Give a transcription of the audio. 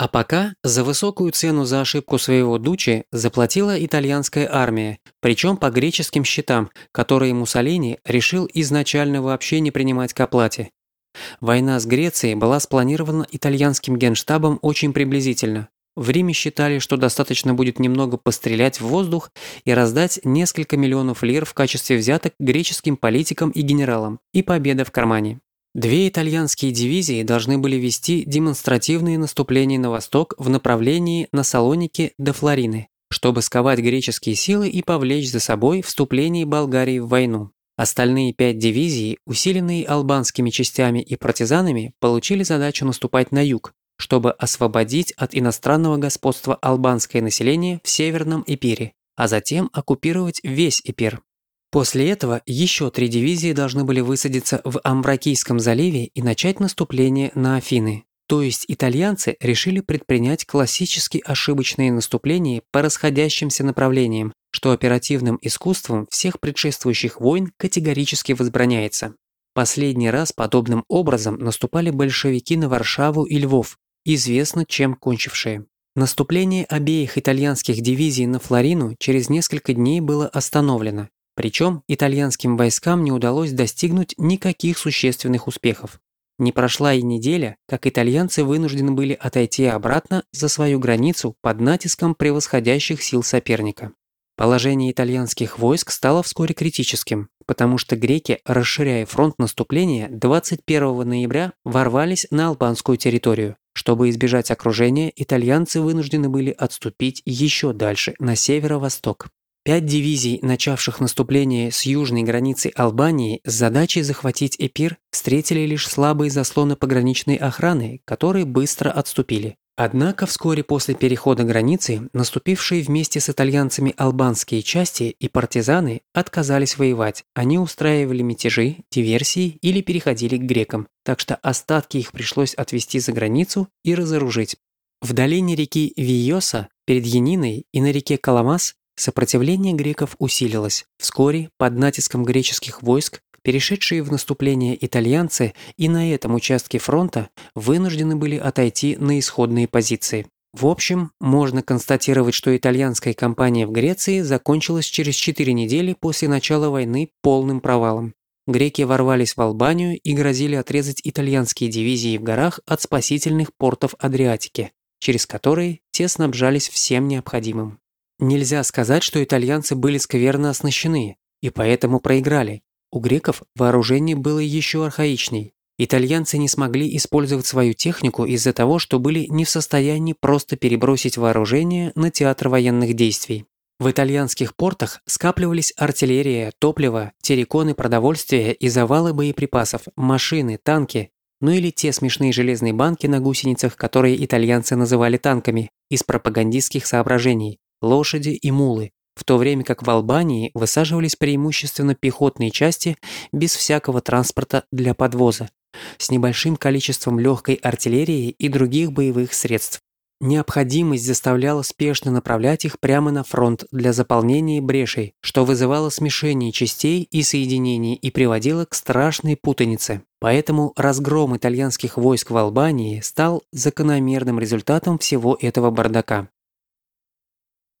А пока за высокую цену за ошибку своего дучи заплатила итальянская армия, причем по греческим счетам, которые Муссолини решил изначально вообще не принимать к оплате. Война с Грецией была спланирована итальянским генштабом очень приблизительно. В Риме считали, что достаточно будет немного пострелять в воздух и раздать несколько миллионов лир в качестве взяток греческим политикам и генералам, и победа в кармане. Две итальянские дивизии должны были вести демонстративные наступления на восток в направлении на Салоники до Флорины, чтобы сковать греческие силы и повлечь за собой вступление Болгарии в войну. Остальные пять дивизий, усиленные албанскими частями и партизанами, получили задачу наступать на юг, чтобы освободить от иностранного господства албанское население в Северном Эпире, а затем оккупировать весь Эпир. После этого еще три дивизии должны были высадиться в Амбракийском заливе и начать наступление на Афины. То есть итальянцы решили предпринять классически ошибочные наступления по расходящимся направлениям, что оперативным искусством всех предшествующих войн категорически возбраняется. Последний раз подобным образом наступали большевики на Варшаву и Львов, известно чем кончившие. Наступление обеих итальянских дивизий на Флорину через несколько дней было остановлено, причем итальянским войскам не удалось достигнуть никаких существенных успехов. Не прошла и неделя, как итальянцы вынуждены были отойти обратно за свою границу под натиском превосходящих сил соперника. Положение итальянских войск стало вскоре критическим, потому что греки, расширяя фронт наступления, 21 ноября ворвались на албанскую территорию. Чтобы избежать окружения, итальянцы вынуждены были отступить еще дальше, на северо-восток. Пять дивизий, начавших наступление с южной границы Албании с задачей захватить Эпир, встретили лишь слабые заслоны пограничной охраны, которые быстро отступили. Однако вскоре после перехода границы наступившие вместе с итальянцами албанские части и партизаны отказались воевать. Они устраивали мятежи, диверсии или переходили к грекам, так что остатки их пришлось отвести за границу и разоружить. В долине реки Виоса, перед Яниной и на реке Каламас Сопротивление греков усилилось. Вскоре, под натиском греческих войск, перешедшие в наступление итальянцы и на этом участке фронта вынуждены были отойти на исходные позиции. В общем, можно констатировать, что итальянская кампания в Греции закончилась через 4 недели после начала войны полным провалом. Греки ворвались в Албанию и грозили отрезать итальянские дивизии в горах от спасительных портов Адриатики, через которые те снабжались всем необходимым. Нельзя сказать, что итальянцы были скверно оснащены и поэтому проиграли. У греков вооружение было еще архаичней. Итальянцы не смогли использовать свою технику из-за того, что были не в состоянии просто перебросить вооружение на театр военных действий. В итальянских портах скапливались артиллерия, топливо, терриконы продовольствия и завалы боеприпасов, машины, танки, ну или те смешные железные банки на гусеницах, которые итальянцы называли танками, из пропагандистских соображений лошади и мулы, в то время как в Албании высаживались преимущественно пехотные части без всякого транспорта для подвоза, с небольшим количеством легкой артиллерии и других боевых средств. Необходимость заставляла спешно направлять их прямо на фронт для заполнения брешей, что вызывало смешение частей и соединений и приводило к страшной путанице. Поэтому разгром итальянских войск в Албании стал закономерным результатом всего этого бардака.